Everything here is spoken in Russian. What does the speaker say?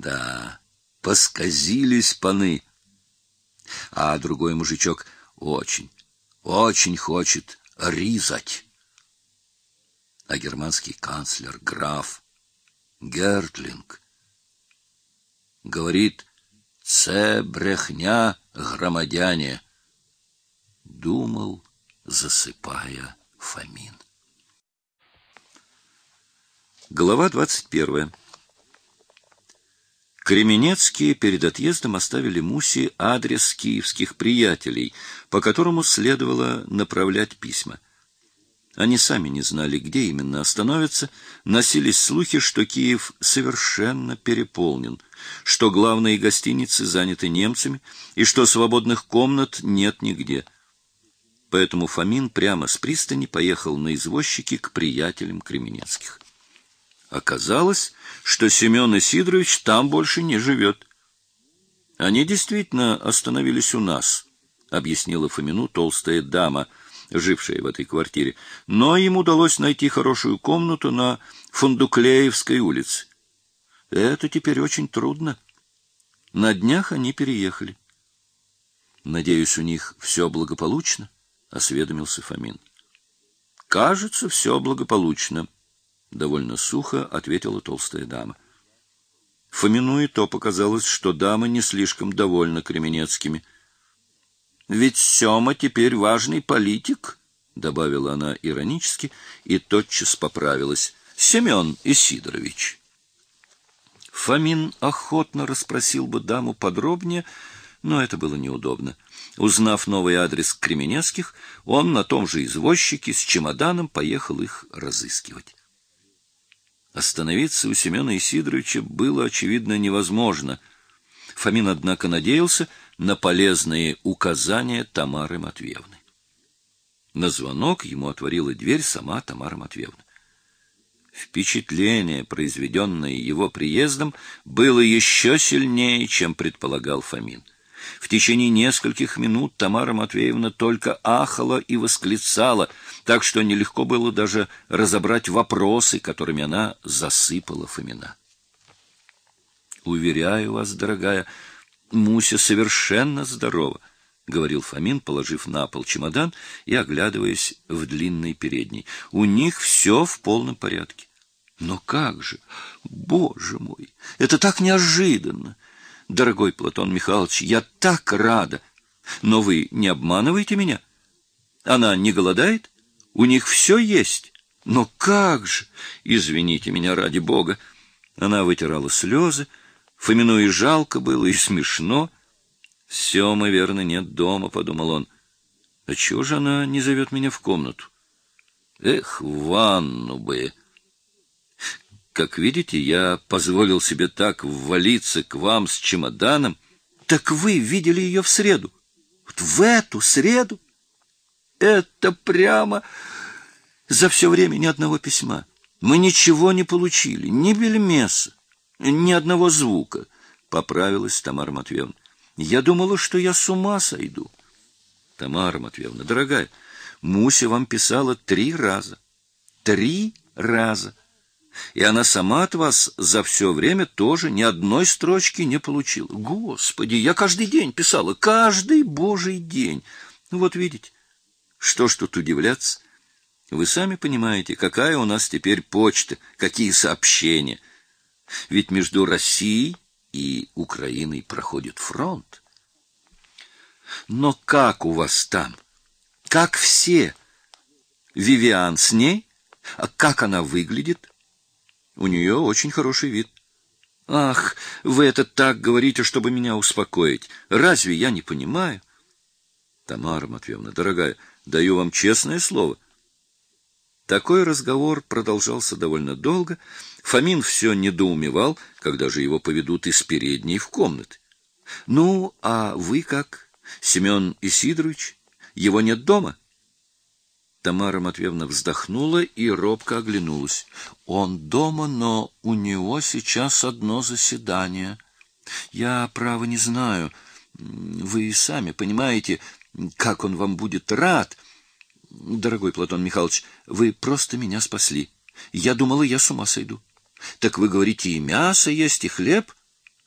Да, посказились паны. А другой мужичок очень, очень хочет ризать. А германский канцлер, граф Гертлинг, говорит, «Це брехня, громадяне», думал, засыпая Фомин. Глава двадцать первая. Кременецкие перед отъездом оставили Мусе адрес киевских приятелей, по которому следовало направлять письма. Они сами не знали, где именно остановятся, носились слухи, что Киев совершенно переполнен, что главные гостиницы заняты немцами и что свободных комнат нет нигде. Поэтому Фомин прямо с пристани поехал на извозчики к приятелям Кременецких. Оказалось, что Семен Исидорович там больше не живет. Они действительно остановились у нас, объяснила Фомину толстая дама, жившая в этой квартире, но им удалось найти хорошую комнату на Фундуклеевской улице. Это теперь очень трудно. На днях они переехали. Надеюсь, у них все благополучно, осведомился Фомин. Кажется, все благополучно, довольно сухо ответила толстая дама. Фомину и то показалось, что дама не слишком довольна Кременецкими. Ведь Сёма теперь важный политик, добавила она иронически и тотчас поправилась. Семен Исидорович. Фомин охотно расспросил бы даму подробнее, но это было неудобно. Узнав новый адрес Кременецких, он на том же извозчике с чемоданом поехал их разыскивать. Остановиться у Семена Исидоровича было, очевидно, невозможно. Фомин, однако, надеялся на полезные указания Тамары Матвеевны. На звонок ему отворила дверь сама Тамара Матвеевна. Впечатление, произведенное его приездом, было еще сильнее, чем предполагал Фомин. В течение нескольких минут Тамара Матвеевна только ахала и восклицала, так что нелегко было даже разобрать вопросы, которыми она засыпала Фомина. «Уверяю вас, дорогая, Муся совершенно здорова», — говорил Фомин, положив на пол чемодан и оглядываясь в длинной передней. «У них все в полном порядке». «Но как же? Боже мой! Это так неожиданно! Дорогой Платон Михайлович, я так рада! Но вы не обманываете меня? Она не голодает? У них все есть. Но как же? Извините меня ради бога. Она вытирала слезы. Фомину и жалко было, и смешно. Все, мы верно, нет дома, — подумал он. А чего же она не зовет меня в комнату? Эх, ванну бы! Как видите, я позволил себе так ввалиться к вам с чемоданом. Так вы видели ее в среду? Вот в эту среду? Это прямо за все время ни одного письма. Мы ничего не получили, ни бельмеса, ни одного звука, — поправилась Тамара Матвеевна. Я думала, что я с ума сойду. Тамара Матвеевна, дорогая, Муся вам писала три раза. Три раза и она сама от вас за все время тоже ни одной строчки не получила. Господи, я каждый день писала, каждый божий день. Ну вот видите, что ж тут удивляться? Вы сами понимаете, какая у нас теперь почта, какие сообщения. Ведь между Россией и Украиной проходит фронт. Но как у вас там? Как все? Вивиан с ней? А как она выглядит? У нее очень хороший вид. Ах, вы это так говорите, чтобы меня успокоить. Разве я не понимаю? Тамара Матвеевна, дорогая, даю вам честное слово. Такой разговор продолжался довольно долго. Фомин все недоумевал, когда же его поведут из передней в комнаты. Ну, а вы как? Семен Исидорович? Его нет дома? — Тамара Матвеевна вздохнула и робко оглянулась. Он дома, но у него сейчас одно заседание. Я, право, не знаю. Вы и сами понимаете, как он вам будет рад. Дорогой Платон Михайлович, вы просто меня спасли. Я думала, я с ума сойду. Так вы говорите, и мясо есть, и хлеб —